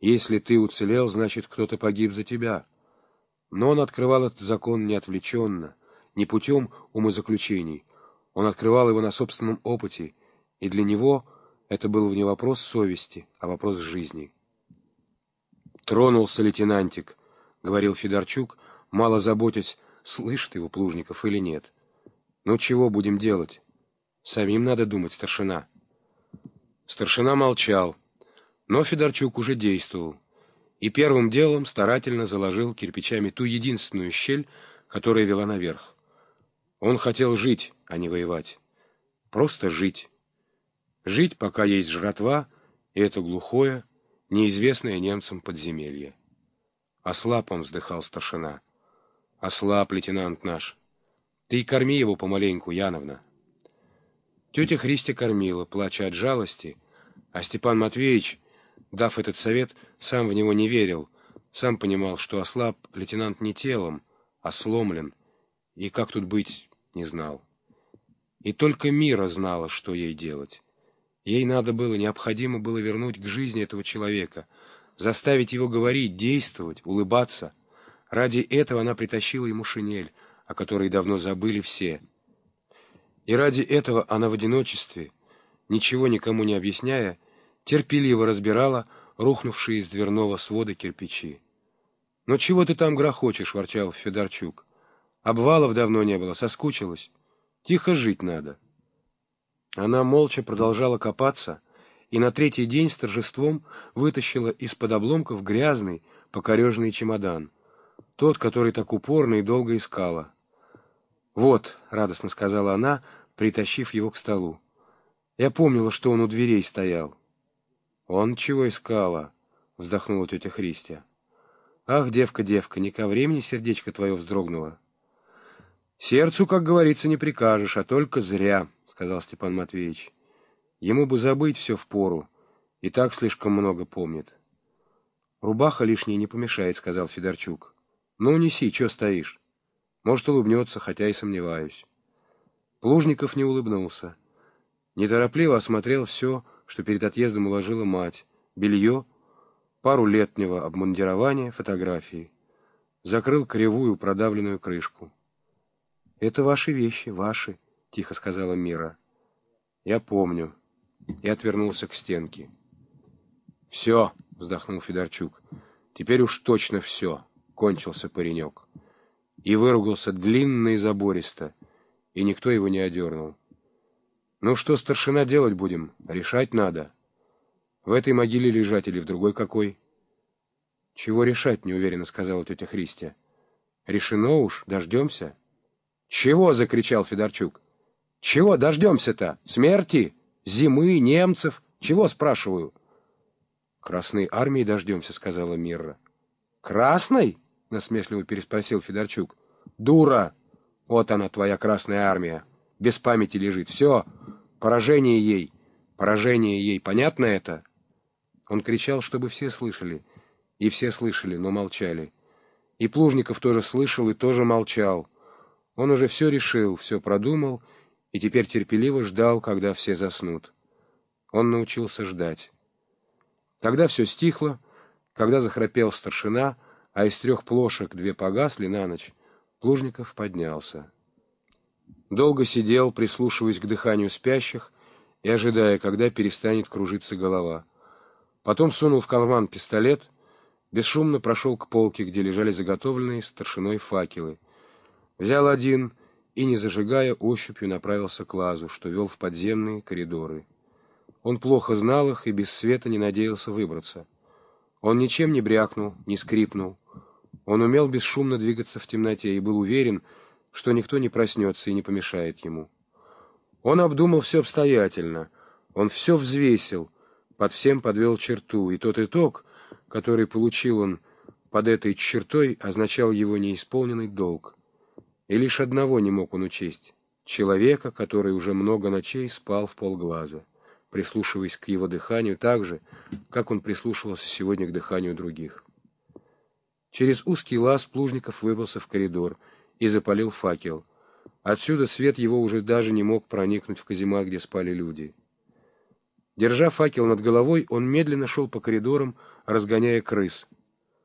Если ты уцелел, значит, кто-то погиб за тебя. Но он открывал этот закон не отвлеченно, не путем умозаключений. Он открывал его на собственном опыте, и для него это был не вопрос совести, а вопрос жизни. «Тронулся лейтенантик», — говорил Федорчук, мало заботясь, слышит его Плужников или нет. «Ну чего будем делать? Самим надо думать, старшина». Старшина молчал, но Федорчук уже действовал и первым делом старательно заложил кирпичами ту единственную щель, которая вела наверх. Он хотел жить, а не воевать. Просто жить. Жить, пока есть жратва, и это глухое, неизвестное немцам подземелье. Ослаб он, вздыхал старшина. Ослаб, лейтенант наш. Ты корми его помаленьку, Яновна. Тетя Христя кормила, плача от жалости, а Степан Матвеевич, дав этот совет, сам в него не верил, сам понимал, что ослаб лейтенант не телом, а сломлен, и как тут быть, не знал. И только Мира знала, что ей делать. Ей надо было, необходимо было вернуть к жизни этого человека, заставить его говорить, действовать, улыбаться. Ради этого она притащила ему шинель, о которой давно забыли все. И ради этого она в одиночестве, ничего никому не объясняя, терпеливо разбирала рухнувшие из дверного свода кирпичи. «Ну чего ты там грохочешь?» — ворчал Федорчук. «Обвалов давно не было, соскучилась. Тихо жить надо». Она молча продолжала копаться и на третий день с торжеством вытащила из-под обломков грязный, покорежный чемодан, тот, который так упорно и долго искала. «Вот», — радостно сказала она, притащив его к столу. «Я помнила, что он у дверей стоял». «Он чего искала?» — вздохнула тетя Христия. «Ах, девка, девка, не ко времени сердечко твое вздрогнуло». «Сердцу, как говорится, не прикажешь, а только зря», — сказал Степан Матвеевич. «Ему бы забыть все в пору, и так слишком много помнит». «Рубаха лишняя не помешает», — сказал Федорчук. «Ну, неси, что стоишь? Может, улыбнется, хотя и сомневаюсь». Плужников не улыбнулся. Неторопливо осмотрел все, что перед отъездом уложила мать, белье, пару летнего обмундирования, фотографии. Закрыл кривую продавленную крышку. «Это ваши вещи, ваши», — тихо сказала Мира. «Я помню». И отвернулся к стенке. «Все», — вздохнул Федорчук, — «теперь уж точно все», — кончился паренек. И выругался длинно и забористо, и никто его не одернул. Ну что, старшина, делать будем? Решать надо. В этой могиле лежать или в другой какой? Чего решать, неуверенно сказала тетя Христия. Решено уж, дождемся. Чего? закричал Федорчук. Чего дождемся-то? Смерти? Зимы? Немцев? Чего, спрашиваю? Красной армии дождемся, сказала Мирра. Красной? насмешливо переспросил Федорчук. Дура! Вот она, твоя Красная армия без памяти лежит. Все, поражение ей, поражение ей. Понятно это?» Он кричал, чтобы все слышали. И все слышали, но молчали. И Плужников тоже слышал и тоже молчал. Он уже все решил, все продумал, и теперь терпеливо ждал, когда все заснут. Он научился ждать. Тогда все стихло, когда захрапел старшина, а из трех плошек две погасли на ночь, Плужников поднялся. Долго сидел, прислушиваясь к дыханию спящих и ожидая, когда перестанет кружиться голова. Потом сунул в карман пистолет, бесшумно прошел к полке, где лежали заготовленные старшиной факелы. Взял один и, не зажигая, ощупью направился к лазу, что вел в подземные коридоры. Он плохо знал их и без света не надеялся выбраться. Он ничем не брякнул, не скрипнул. Он умел бесшумно двигаться в темноте и был уверен, что никто не проснется и не помешает ему. Он обдумал все обстоятельно, он все взвесил, под всем подвел черту, и тот итог, который получил он под этой чертой, означал его неисполненный долг. И лишь одного не мог он учесть — человека, который уже много ночей спал в полглаза, прислушиваясь к его дыханию так же, как он прислушивался сегодня к дыханию других. Через узкий лаз Плужников выбрался в коридор — и запалил факел. Отсюда свет его уже даже не мог проникнуть в каземат, где спали люди. Держа факел над головой, он медленно шел по коридорам, разгоняя крыс.